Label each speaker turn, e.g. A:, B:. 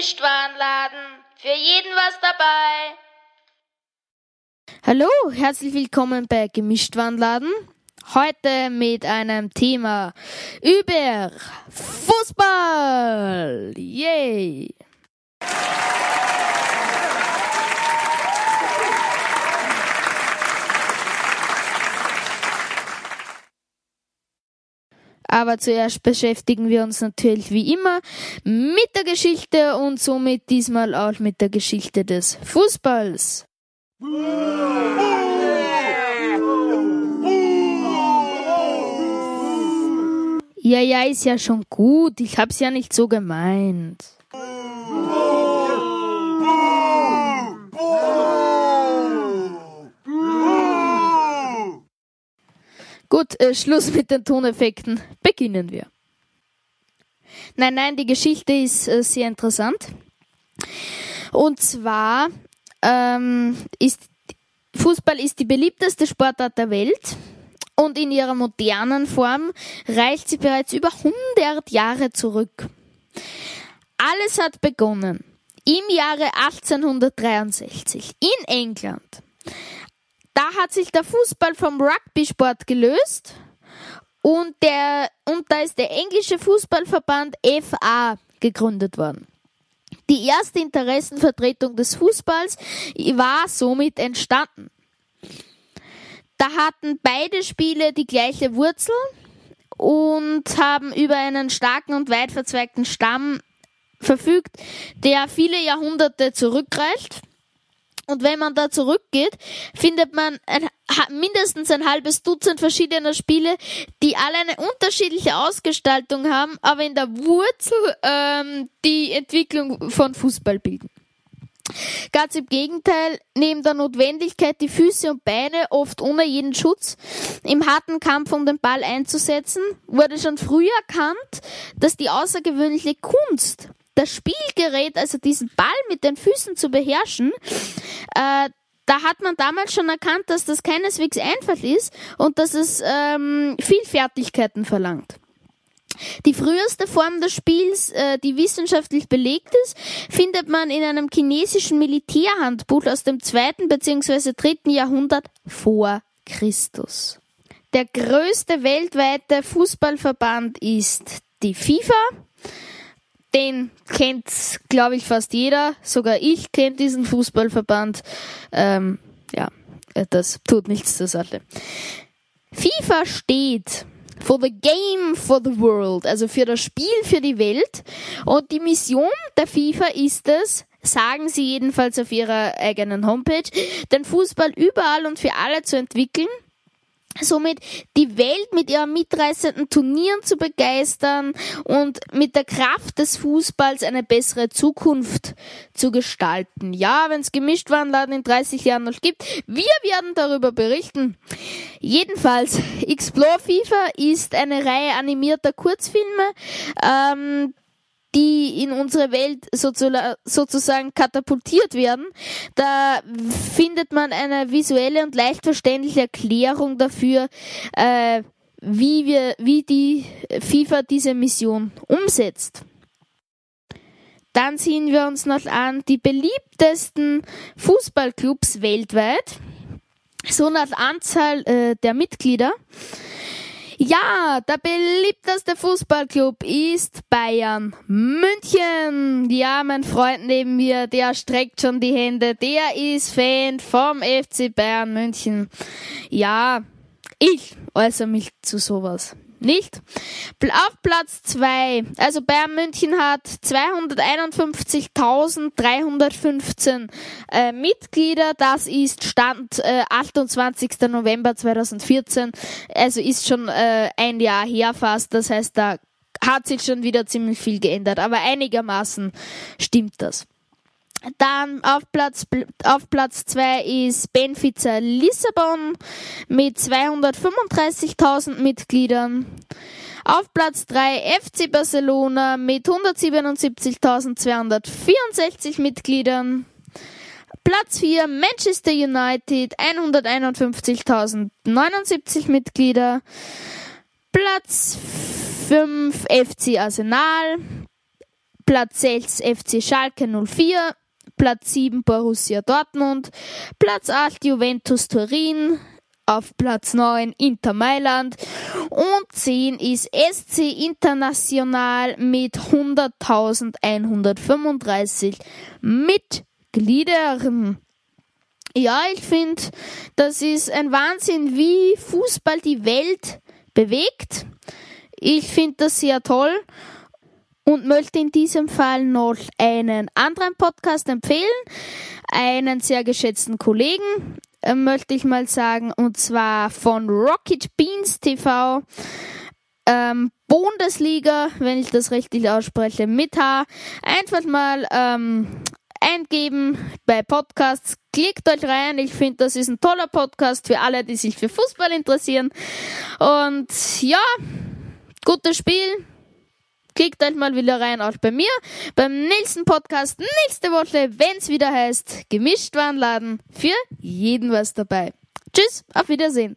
A: Gemischtwarenladen. Für jeden was dabei.
B: Hallo, herzlich willkommen bei Gemischtwarenladen. Heute mit einem Thema über Fußball. Yay! Aber zuerst beschäftigen wir uns natürlich wie immer mit der Geschichte und somit diesmal auch mit der Geschichte des Fußballs. Ja, ja, ist ja schon gut. Ich hab's ja nicht so gemeint. Gut, äh, Schluss mit den Toneffekten. Beginnen wir. Nein, nein, die Geschichte ist äh, sehr interessant. Und zwar ähm, ist Fußball ist die beliebteste Sportart der Welt und in ihrer modernen Form reicht sie bereits über 100 Jahre zurück. Alles hat begonnen im Jahre 1863 in England. Da hat sich der Fußball vom Rugby-Sport gelöst und, der, und da ist der englische Fußballverband FA gegründet worden. Die erste Interessenvertretung des Fußballs war somit entstanden. Da hatten beide Spiele die gleiche Wurzel und haben über einen starken und weit verzweigten Stamm verfügt, der viele Jahrhunderte zurückreicht. Und wenn man da zurückgeht, findet man ein, mindestens ein halbes Dutzend verschiedener Spiele, die alle eine unterschiedliche Ausgestaltung haben, aber in der Wurzel ähm, die Entwicklung von Fußball bilden. Ganz im Gegenteil, neben der Notwendigkeit, die Füße und Beine oft ohne jeden Schutz im harten Kampf um den Ball einzusetzen, wurde schon früh erkannt, dass die außergewöhnliche Kunst das Spielgerät, also diesen Ball mit den Füßen zu beherrschen, äh, da hat man damals schon erkannt, dass das keineswegs einfach ist und dass es ähm, viel Fertigkeiten verlangt. Die früheste Form des Spiels, äh, die wissenschaftlich belegt ist, findet man in einem chinesischen Militärhandbuch aus dem zweiten bzw. dritten Jahrhundert vor Christus. Der größte weltweite Fußballverband ist die FIFA den kennt, glaube ich, fast jeder. Sogar ich kenne diesen Fußballverband. Ähm, ja, äh, das tut nichts zur Sache. FIFA steht for the game for the world, also für das Spiel für die Welt. Und die Mission der FIFA ist es, sagen sie jedenfalls auf ihrer eigenen Homepage, den Fußball überall und für alle zu entwickeln somit die Welt mit ihren mitreißenden Turnieren zu begeistern und mit der Kraft des Fußballs eine bessere Zukunft zu gestalten. Ja, wenn es Gemischtwarenladen in 30 Jahren noch gibt, wir werden darüber berichten. Jedenfalls, Explore FIFA ist eine Reihe animierter Kurzfilme, ähm, die in unsere Welt sozusagen katapultiert werden, da findet man eine visuelle und leicht verständliche Erklärung dafür, äh, wie wir, wie die FIFA diese Mission umsetzt. Dann sehen wir uns noch an die beliebtesten Fußballclubs weltweit, so nach Anzahl äh, der Mitglieder. Ja, der beliebteste Fußballclub ist Bayern München. Ja, mein Freund neben mir, der streckt schon die Hände. Der ist Fan vom FC Bayern München. Ja, ich äußere mich zu sowas nicht. Auf Platz zwei, also Bayern München hat 251.315 äh, Mitglieder. Das ist Stand äh, 28. November 2014. Also ist schon äh, ein Jahr her fast. Das heißt, da hat sich schon wieder ziemlich viel geändert. Aber einigermaßen stimmt das. Dann auf Platz, auf Platz zwei ist Benfica Lissabon mit 235.000 Mitgliedern. Auf Platz drei FC Barcelona mit 177.264 Mitgliedern. Platz vier Manchester United 151.079 Mitglieder. Platz fünf FC Arsenal Platz 6 FC Schalke 04, Platz 7 Borussia Dortmund, Platz 8 Juventus Turin, auf Platz 9 Inter Mailand und 10 ist SC International mit 100.135 Mitgliedern. Ja, ich finde, das ist ein Wahnsinn, wie Fußball die Welt bewegt. Ich finde das sehr toll und möchte in diesem Fall noch einen anderen Podcast empfehlen, einen sehr geschätzten Kollegen, äh, möchte ich mal sagen, und zwar von Rocket Beans TV. Ähm, Bundesliga, wenn ich das richtig ausspreche, mit H. Einfach mal ähm, eingeben bei Podcasts. Klickt euch rein. Ich finde, das ist ein toller Podcast für alle, die sich für Fußball interessieren. Und ja, gutes Spiel. Klickt euch mal wieder rein, auch bei mir. Beim nächsten Podcast nächste Woche, wenn es wieder heißt, gemischt Warenladen, für jeden was dabei. Tschüss, auf Wiedersehen.